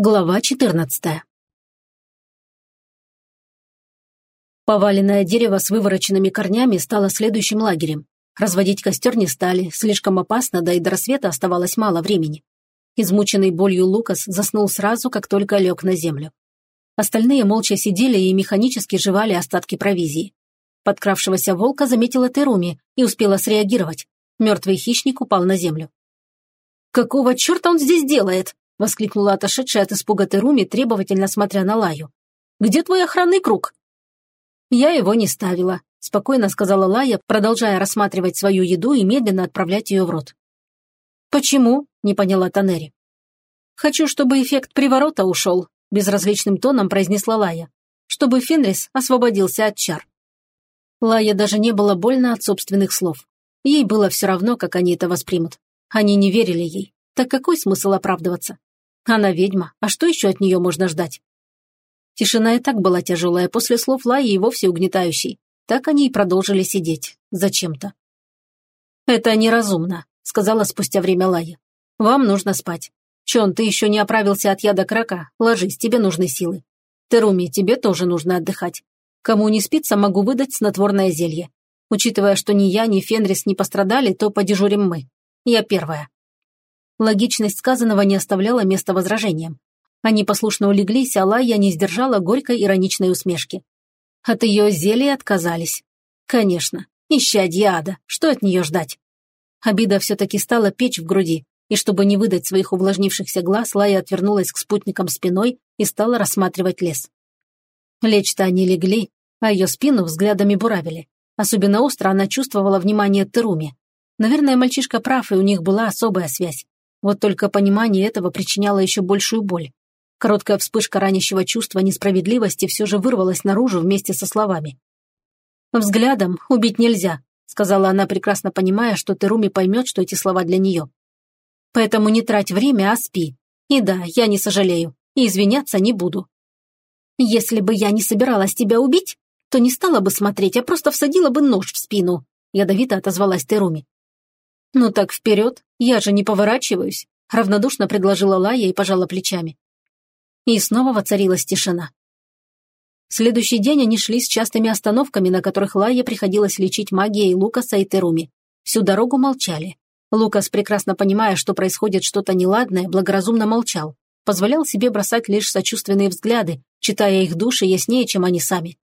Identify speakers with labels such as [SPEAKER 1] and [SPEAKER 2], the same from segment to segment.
[SPEAKER 1] Глава 14 Поваленное дерево с вывороченными корнями стало следующим лагерем. Разводить костер не стали, слишком опасно, да и до рассвета оставалось мало времени. Измученный болью Лукас заснул сразу, как только лег на землю. Остальные молча сидели и механически жевали остатки провизии. Подкравшегося волка заметила Теруми и успела среагировать. Мертвый хищник упал на землю. «Какого черта он здесь делает?» – воскликнула отошедшая от испуга Теруми, требовательно смотря на Лаю. «Где твой охранный круг?» «Я его не ставила», – спокойно сказала Лая, продолжая рассматривать свою еду и медленно отправлять ее в рот. «Почему?» – не поняла Танери. «Хочу, чтобы эффект приворота ушел», – безразличным тоном произнесла Лая. «Чтобы Фенрис освободился от чар». Лая даже не было больно от собственных слов. Ей было все равно, как они это воспримут. Они не верили ей. Так какой смысл оправдываться? Она ведьма, а что еще от нее можно ждать? Тишина и так была тяжелая, после слов Лаи и вовсе угнетающей. Так они и продолжили сидеть. Зачем-то. «Это неразумно», — сказала спустя время Лая. «Вам нужно спать. Чон, ты еще не оправился от яда крака. Ложись, тебе нужны силы. Теруми, тебе тоже нужно отдыхать. Кому не спится, могу выдать снотворное зелье. Учитывая, что ни я, ни Фенрис не пострадали, то подежурим мы. Я первая». Логичность сказанного не оставляла места возражениям. Они послушно улеглись, а Лая не сдержала горькой ироничной усмешки. От ее зелья отказались. Конечно, исчадье ада, что от нее ждать? Обида все-таки стала печь в груди, и чтобы не выдать своих увлажнившихся глаз, Лая отвернулась к спутникам спиной и стала рассматривать лес. Лечь-то они легли, а ее спину взглядами буравили. Особенно остро она чувствовала внимание Теруми. Наверное, мальчишка прав, и у них была особая связь. Вот только понимание этого причиняло еще большую боль. Короткая вспышка ранящего чувства несправедливости все же вырвалась наружу вместе со словами. «Взглядом убить нельзя», — сказала она, прекрасно понимая, что Теруми поймет, что эти слова для нее. «Поэтому не трать время, а спи. И да, я не сожалею, и извиняться не буду». «Если бы я не собиралась тебя убить, то не стала бы смотреть, а просто всадила бы нож в спину», — ядовито отозвалась Теруми. «Ну так вперед, я же не поворачиваюсь», — равнодушно предложила Лая и пожала плечами. И снова воцарилась тишина. Следующий день они шли с частыми остановками, на которых Лае приходилось лечить магией Лукаса и Теруми. Всю дорогу молчали. Лукас, прекрасно понимая, что происходит что-то неладное, благоразумно молчал. Позволял себе бросать лишь сочувственные взгляды, читая их души яснее, чем они сами.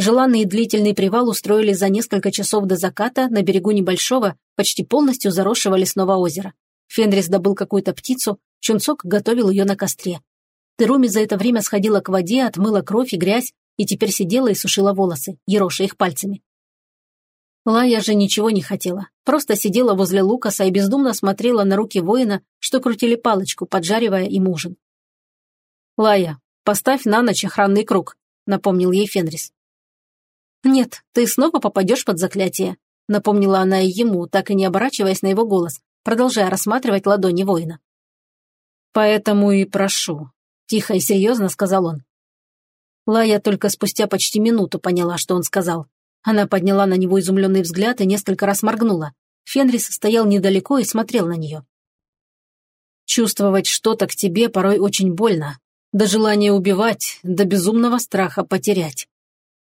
[SPEAKER 1] Желанный и длительный привал устроили за несколько часов до заката на берегу небольшого, почти полностью заросшего лесного озера. Фенрис добыл какую-то птицу, Чунцок готовил ее на костре. Теруми за это время сходила к воде, отмыла кровь и грязь и теперь сидела и сушила волосы, ероша их пальцами. Лая же ничего не хотела. Просто сидела возле Лукаса и бездумно смотрела на руки воина, что крутили палочку, поджаривая им ужин. «Лая, поставь на ночь охранный круг», — напомнил ей Фенрис. «Нет, ты снова попадешь под заклятие», — напомнила она и ему, так и не оборачиваясь на его голос, продолжая рассматривать ладони воина. «Поэтому и прошу», — тихо и серьезно сказал он. Лая только спустя почти минуту поняла, что он сказал. Она подняла на него изумленный взгляд и несколько раз моргнула. Фенрис стоял недалеко и смотрел на нее. «Чувствовать что-то к тебе порой очень больно. До желания убивать, до безумного страха потерять.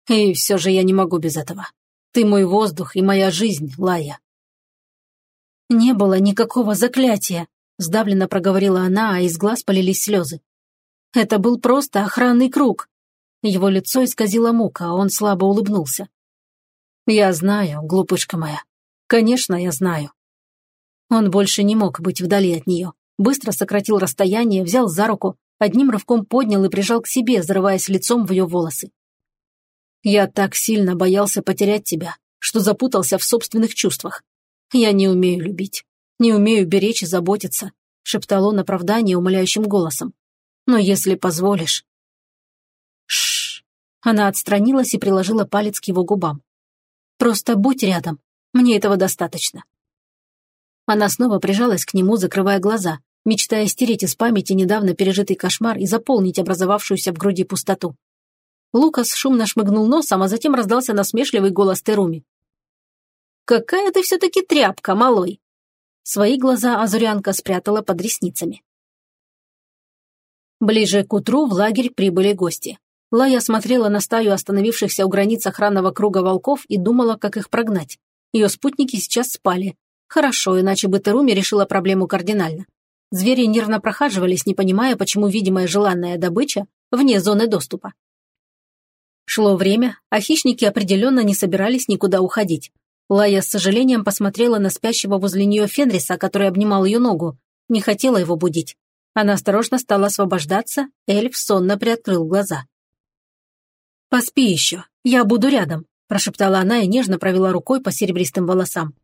[SPEAKER 1] И все же я не могу без этого. Ты мой воздух и моя жизнь, Лая». «Не было никакого заклятия», — сдавленно проговорила она, а из глаз полились слезы. «Это был просто охранный круг». Его лицо исказило мука, а он слабо улыбнулся. «Я знаю, глупышка моя. Конечно, я знаю». Он больше не мог быть вдали от нее. Быстро сократил расстояние, взял за руку, одним рывком поднял и прижал к себе, зарываясь лицом в ее волосы. Я так сильно боялся потерять тебя, что запутался в собственных чувствах. Я не умею любить, не умею беречь и заботиться», — шептал он оправдание умоляющим голосом. «Но если позволишь...» Шш. Она отстранилась и приложила палец к его губам. «Просто будь рядом. Мне этого достаточно». Она снова прижалась к нему, закрывая глаза, мечтая стереть из памяти недавно пережитый кошмар и заполнить образовавшуюся в груди пустоту. Лукас шумно шмыгнул носом, а затем раздался насмешливый голос Теруми. «Какая ты все-таки тряпка, малой!» Свои глаза Азурянка спрятала под ресницами. Ближе к утру в лагерь прибыли гости. Лая смотрела на стаю остановившихся у границ охранного круга волков и думала, как их прогнать. Ее спутники сейчас спали. Хорошо, иначе бы Теруми решила проблему кардинально. Звери нервно прохаживались, не понимая, почему видимая желанная добыча вне зоны доступа. Шло время, а хищники определенно не собирались никуда уходить. Лая с сожалением посмотрела на спящего возле нее Фенриса, который обнимал ее ногу. Не хотела его будить. Она осторожно стала освобождаться, эльф сонно приоткрыл глаза. «Поспи еще, я буду рядом», – прошептала она и нежно провела рукой по серебристым волосам.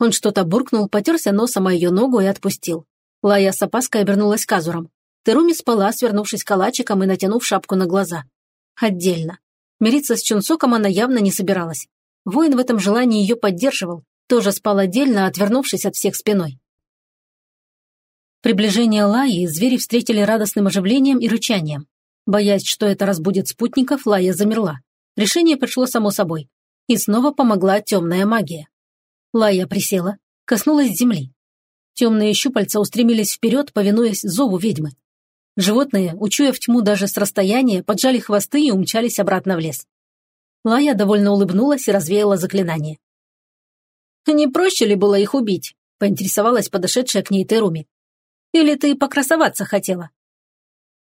[SPEAKER 1] Он что-то буркнул, потерся носом о ее ногу и отпустил. Лая с опаской обернулась к Азурам. Теруми спала, свернувшись калачиком и натянув шапку на глаза. Отдельно. Мириться с Чунсоком она явно не собиралась. Воин в этом желании ее поддерживал, тоже спал отдельно, отвернувшись от всех спиной. Приближение Лаи звери встретили радостным оживлением и рычанием. Боясь, что это разбудит спутников, Лая замерла. Решение пришло само собой. И снова помогла темная магия. Лая присела, коснулась земли. Темные щупальца устремились вперед, повинуясь зову ведьмы. Животные, учуяв тьму даже с расстояния, поджали хвосты и умчались обратно в лес. Лая довольно улыбнулась и развеяла заклинание. «Не проще ли было их убить?» – поинтересовалась подошедшая к ней Теруми. Или ты покрасоваться хотела?»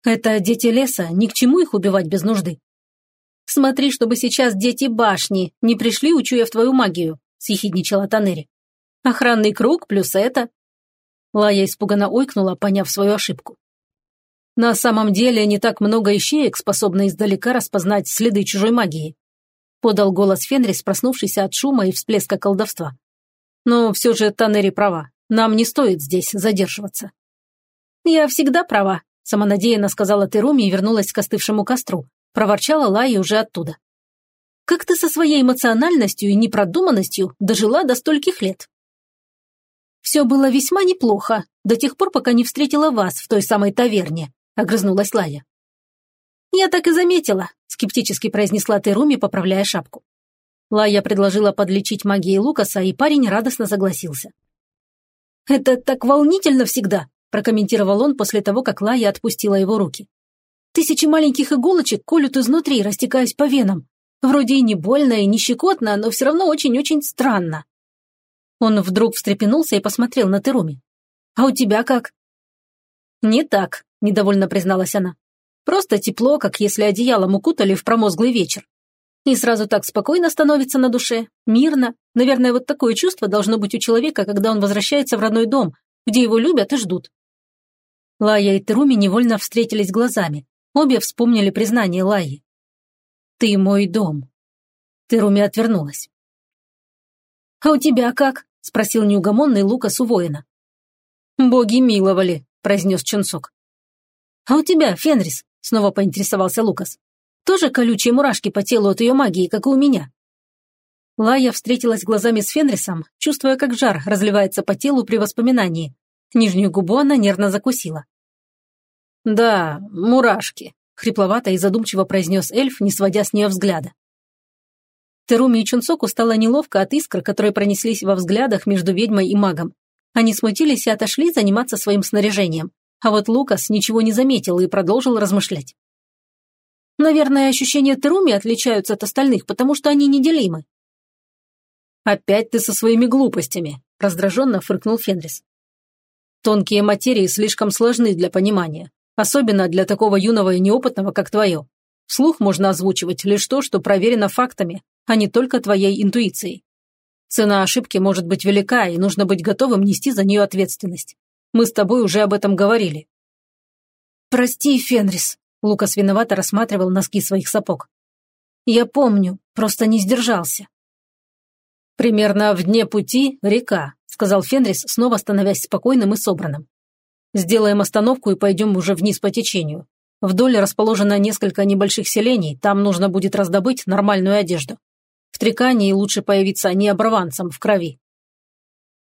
[SPEAKER 1] «Это дети леса, ни к чему их убивать без нужды». «Смотри, чтобы сейчас дети башни не пришли, учуяв твою магию», – съехидничала Танери. «Охранный круг плюс это». Лая испуганно ойкнула, поняв свою ошибку. На самом деле не так много ищеек, способны издалека распознать следы чужой магии. Подал голос Фенрис, проснувшийся от шума и всплеска колдовства. Но все же Танери права. Нам не стоит здесь задерживаться. «Я всегда права», – самонадеянно сказала Теруми и вернулась к остывшему костру. Проворчала Лая уже оттуда. «Как ты со своей эмоциональностью и непродуманностью дожила до стольких лет?» «Все было весьма неплохо, до тех пор, пока не встретила вас в той самой таверне», – огрызнулась Лая. «Я так и заметила», – скептически произнесла Теруми, поправляя шапку. Лая предложила подлечить магией Лукаса, и парень радостно согласился. «Это так волнительно всегда!» прокомментировал он после того, как Лая отпустила его руки. «Тысячи маленьких иголочек колют изнутри, растекаясь по венам. Вроде и не больно, и не щекотно, но все равно очень-очень странно». Он вдруг встрепенулся и посмотрел на Теруми. «А у тебя как?» «Не так», – недовольно призналась она. «Просто тепло, как если одеялом укутали в промозглый вечер. И сразу так спокойно становится на душе, мирно. Наверное, вот такое чувство должно быть у человека, когда он возвращается в родной дом, где его любят и ждут. Лая и Теруми невольно встретились глазами. Обе вспомнили признание Лаи. «Ты мой дом». Теруми отвернулась. «А у тебя как?» – спросил неугомонный Лукас у воина. «Боги миловали», – произнес Чунсок. «А у тебя, Фенрис?» – снова поинтересовался Лукас. «Тоже колючие мурашки по телу от ее магии, как и у меня?» Лая встретилась глазами с Фенрисом, чувствуя, как жар разливается по телу при воспоминании, Нижнюю губу она нервно закусила. «Да, мурашки», — хрипловато и задумчиво произнес эльф, не сводя с нее взгляда. Теруми и Чунцоку стало неловко от искр, которые пронеслись во взглядах между ведьмой и магом. Они смутились и отошли заниматься своим снаряжением. А вот Лукас ничего не заметил и продолжил размышлять. «Наверное, ощущения Теруми отличаются от остальных, потому что они неделимы». «Опять ты со своими глупостями», – раздраженно фыркнул Фенрис. Тонкие материи слишком сложны для понимания, особенно для такого юного и неопытного, как твое. Вслух можно озвучивать лишь то, что проверено фактами, а не только твоей интуицией. Цена ошибки может быть велика, и нужно быть готовым нести за нее ответственность. Мы с тобой уже об этом говорили. «Прости, Фенрис», — Лукас виновато рассматривал носки своих сапог. «Я помню, просто не сдержался». Примерно в дне пути река, сказал Фенрис, снова становясь спокойным и собранным. «Сделаем остановку и пойдем уже вниз по течению. Вдоль расположено несколько небольших селений, там нужно будет раздобыть нормальную одежду. В Трикании лучше появиться не оборванцем в крови».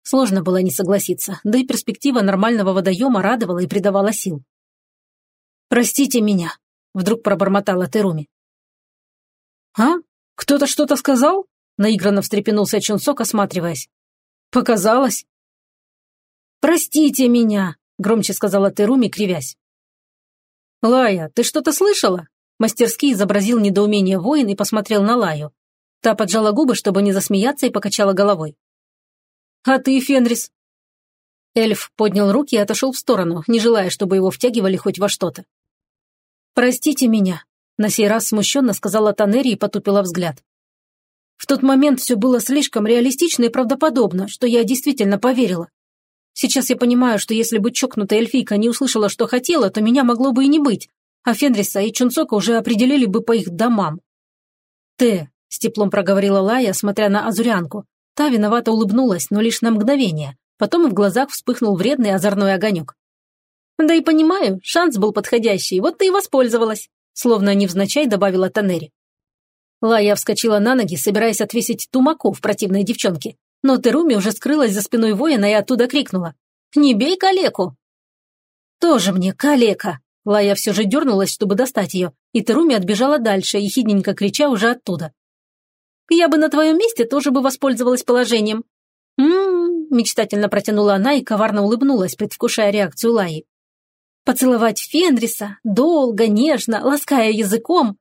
[SPEAKER 1] Сложно было не согласиться, да и перспектива нормального водоема радовала и придавала сил. «Простите меня», — вдруг пробормотала Теруми. «А? Кто-то что-то сказал?» — наигранно встрепенулся Чунсок, осматриваясь. Показалось?» «Простите меня», — громче сказала Теруми, кривясь. «Лая, ты что-то слышала?» Мастерски изобразил недоумение воин и посмотрел на Лаю. Та поджала губы, чтобы не засмеяться, и покачала головой. «А ты, Фенрис?» Эльф поднял руки и отошел в сторону, не желая, чтобы его втягивали хоть во что-то. «Простите меня», — на сей раз смущенно сказала Танери и потупила взгляд. В тот момент все было слишком реалистично и правдоподобно, что я действительно поверила. Сейчас я понимаю, что если бы чокнутая эльфийка не услышала, что хотела, то меня могло бы и не быть, а Фенриса и Чунцока уже определили бы по их домам. «Ты», — с теплом проговорила Лая, смотря на Азурянку. Та виновато улыбнулась, но лишь на мгновение. Потом в глазах вспыхнул вредный озорной огонек. «Да и понимаю, шанс был подходящий, вот ты и воспользовалась», словно невзначай добавила Танери. Лая вскочила на ноги, собираясь отвесить тумаков противной девчонке. Но Теруми уже скрылась за спиной воина и оттуда крикнула. «Не бей калеку!» «Тоже мне калека!» Лая все же дернулась, чтобы достать ее, и Теруми отбежала дальше, ехидненько крича уже оттуда. «Я бы на твоем месте тоже бы воспользовалась положением». «М-м-м», мечтательно протянула она и коварно улыбнулась, предвкушая реакцию Лаи. «Поцеловать Фенриса, долго, нежно, лаская языком,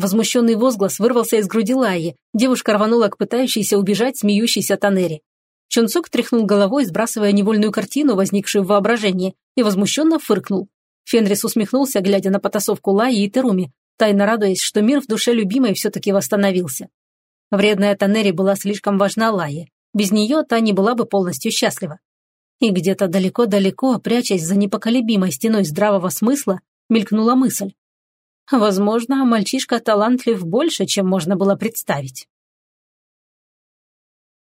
[SPEAKER 1] Возмущенный возглас вырвался из груди Лаи. Девушка рванула к пытающейся убежать смеющейся Танери. Чунцок тряхнул головой, сбрасывая невольную картину, возникшую в воображении, и возмущенно фыркнул. Фенрис усмехнулся, глядя на потасовку Лаи и Теруми, тайно радуясь, что мир в душе любимой все-таки восстановился. Вредная Танери была слишком важна Лае. Без нее та не была бы полностью счастлива. И где-то далеко-далеко, прячась за непоколебимой стеной здравого смысла, мелькнула мысль. Возможно, мальчишка талантлив больше, чем можно было представить.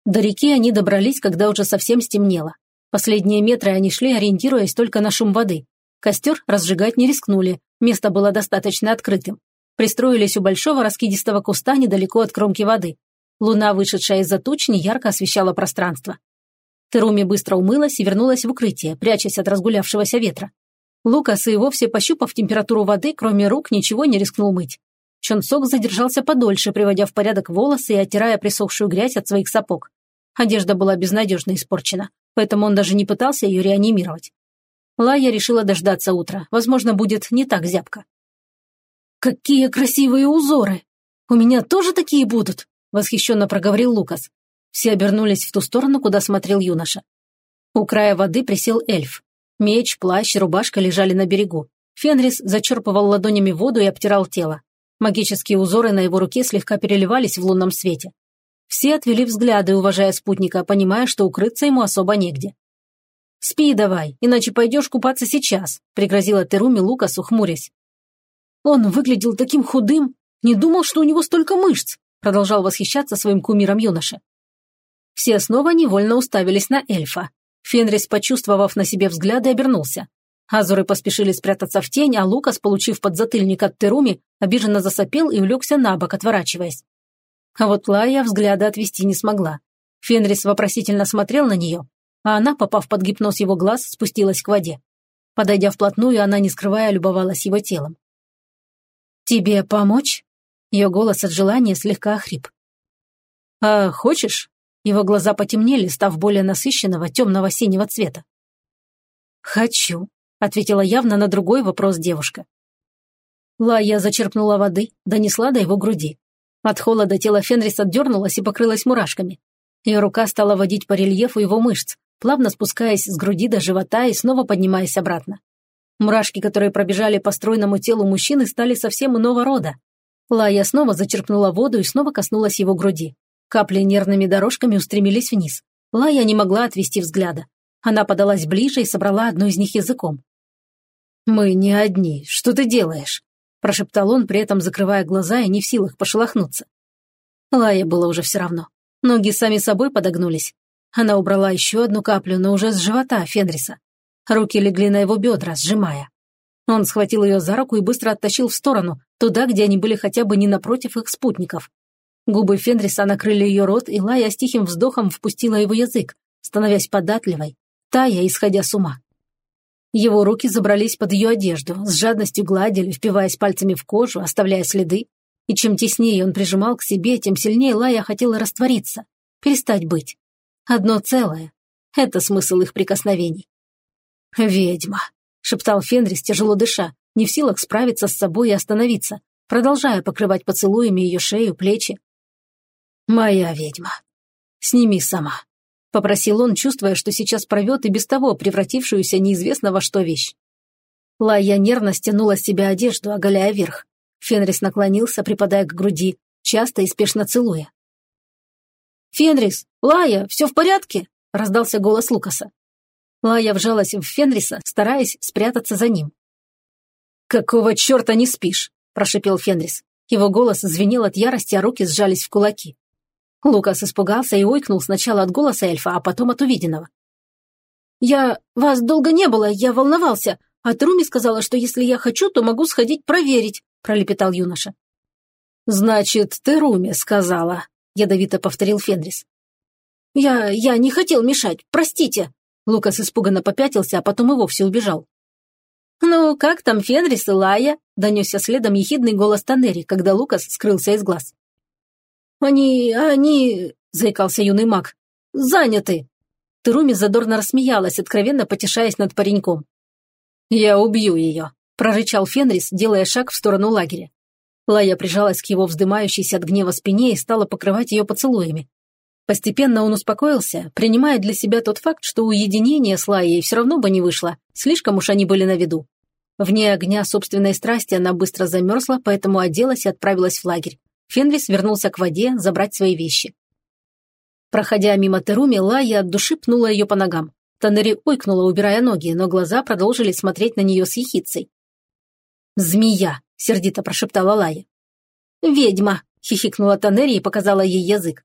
[SPEAKER 1] До реки они добрались, когда уже совсем стемнело. Последние метры они шли, ориентируясь только на шум воды. Костер разжигать не рискнули, место было достаточно открытым. Пристроились у большого раскидистого куста недалеко от кромки воды. Луна, вышедшая из-за туч, неярко освещала пространство. Теруми быстро умылась и вернулась в укрытие, прячась от разгулявшегося ветра. Лукас и вовсе пощупав температуру воды, кроме рук, ничего не рискнул мыть. Чонсок задержался подольше, приводя в порядок волосы и оттирая присохшую грязь от своих сапог. Одежда была безнадежно испорчена, поэтому он даже не пытался ее реанимировать. Лая решила дождаться утра, возможно, будет не так зябко. «Какие красивые узоры! У меня тоже такие будут!» – восхищенно проговорил Лукас. Все обернулись в ту сторону, куда смотрел юноша. У края воды присел эльф. Меч, плащ, рубашка лежали на берегу. Фенрис зачерпывал ладонями воду и обтирал тело. Магические узоры на его руке слегка переливались в лунном свете. Все отвели взгляды, уважая спутника, понимая, что укрыться ему особо негде. «Спи давай, иначе пойдешь купаться сейчас», – пригрозила Теруми Лукасу, хмурясь. «Он выглядел таким худым, не думал, что у него столько мышц», – продолжал восхищаться своим кумиром юноша. Все снова невольно уставились на эльфа. Фенрис, почувствовав на себе взгляды, обернулся. Азуры поспешили спрятаться в тень, а Лукас, получив подзатыльник от Теруми, обиженно засопел и улегся на бок, отворачиваясь. А вот Лая взгляда отвести не смогла. Фенрис вопросительно смотрел на нее, а она, попав под гипноз его глаз, спустилась к воде. Подойдя вплотную, она, не скрывая, любовалась его телом. «Тебе помочь?» Ее голос от желания слегка охрип. «А хочешь?» Его глаза потемнели, став более насыщенного темного синего цвета. «Хочу», — ответила явно на другой вопрос девушка. Лая зачерпнула воды, донесла до его груди. От холода тело Фенриса дернулось и покрылось мурашками. Ее рука стала водить по рельефу его мышц, плавно спускаясь с груди до живота и снова поднимаясь обратно. Мурашки, которые пробежали по стройному телу мужчины, стали совсем иного рода. Лая снова зачерпнула воду и снова коснулась его груди. Капли нервными дорожками устремились вниз. Лая не могла отвести взгляда. Она подалась ближе и собрала одну из них языком. «Мы не одни. Что ты делаешь?» – прошептал он, при этом закрывая глаза и не в силах пошелохнуться. Лае было уже все равно. Ноги сами собой подогнулись. Она убрала еще одну каплю, но уже с живота Фенриса. Руки легли на его бедра, сжимая. Он схватил ее за руку и быстро оттащил в сторону, туда, где они были хотя бы не напротив их спутников. Губы Фенриса накрыли ее рот, и Лая с тихим вздохом впустила его язык, становясь податливой, тая, исходя с ума. Его руки забрались под ее одежду, с жадностью гладили, впиваясь пальцами в кожу, оставляя следы. И чем теснее он прижимал к себе, тем сильнее Лая хотела раствориться, перестать быть. Одно целое. Это смысл их прикосновений. «Ведьма», — шептал Фенрис, тяжело дыша, не в силах справиться с собой и остановиться, продолжая покрывать поцелуями ее шею, плечи. «Моя ведьма, сними сама», — попросил он, чувствуя, что сейчас порвет и без того превратившуюся неизвестно во что вещь. Лая нервно стянула с себя одежду, оголяя верх. Фенрис наклонился, припадая к груди, часто и спешно целуя. «Фенрис! Лая, все в порядке?» – раздался голос Лукаса. Лая вжалась в Фенриса, стараясь спрятаться за ним. «Какого черта не спишь?» – прошипел Фенрис. Его голос звенел от ярости, а руки сжались в кулаки. Лукас испугался и ойкнул сначала от голоса эльфа, а потом от увиденного. «Я... Вас долго не было, я волновался, а Труми сказала, что если я хочу, то могу сходить проверить», – пролепетал юноша. «Значит, ты Руми сказала», – ядовито повторил Фенрис. «Я... я не хотел мешать, простите», Лукас испуганно попятился, а потом и вовсе убежал. «Ну, как там Фенрис и Лая?» – донесся следом ехидный голос Танери, когда Лукас скрылся из глаз. «Они... они...» – заикался юный маг. «Заняты!» Теруми задорно рассмеялась, откровенно потешаясь над пареньком. «Я убью ее», – прорычал Фенрис, делая шаг в сторону лагеря. Лая прижалась к его вздымающейся от гнева спине и стала покрывать ее поцелуями. Постепенно он успокоился, принимая для себя тот факт, что уединение с Лайей все равно бы не вышло, слишком уж они были на виду. Вне огня собственной страсти она быстро замерзла, поэтому оделась и отправилась в лагерь. Фенрис вернулся к воде забрать свои вещи. Проходя мимо Теруми, Лая от души пнула ее по ногам. Танери ойкнула, убирая ноги, но глаза продолжили смотреть на нее с ехицей. «Змея!» – сердито прошептала Лая. «Ведьма!» – хихикнула Танери и показала ей язык.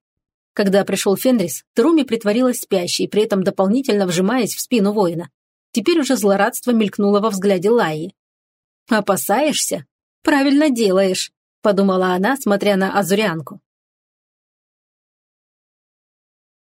[SPEAKER 1] Когда пришел Фенрис, Труми притворилась спящей, при этом дополнительно вжимаясь в спину воина. Теперь уже злорадство мелькнуло во взгляде Лаи. «Опасаешься? Правильно делаешь», – подумала она, смотря на Азурианку.